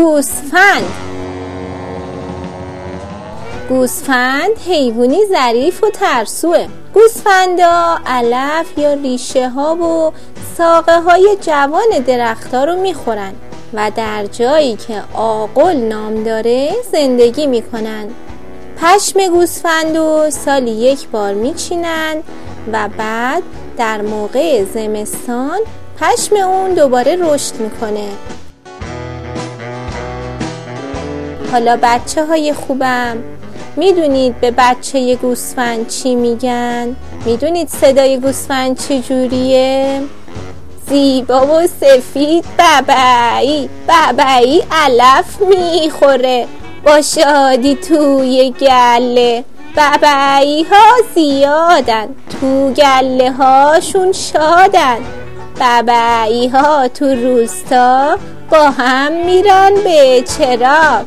گوسفند. گوسفند حیوانی ظریف و ترسوه. گوسفندا علف یا ریشه ها و ساقه های جوان درختها رو می‌خورن و در جایی که آقل نام داره زندگی می‌کنن. پشم گوسفند و سالی یک بار میچینن و بعد در موقع زمستان پشم اون دوباره رشد می‌کنه. حالا بچه های خوبم. می‌دونید به بچه گوسفند چی میگن؟ می‌دونید صدای گوسفند چجوریه؟ زیبا و سفید ببعی ببعی علف می‌خوره. با شادی توی گله ببعی ها زیادن. تو گله هاشون شادن. ببعی ها تو روستا با هم میرن به چرا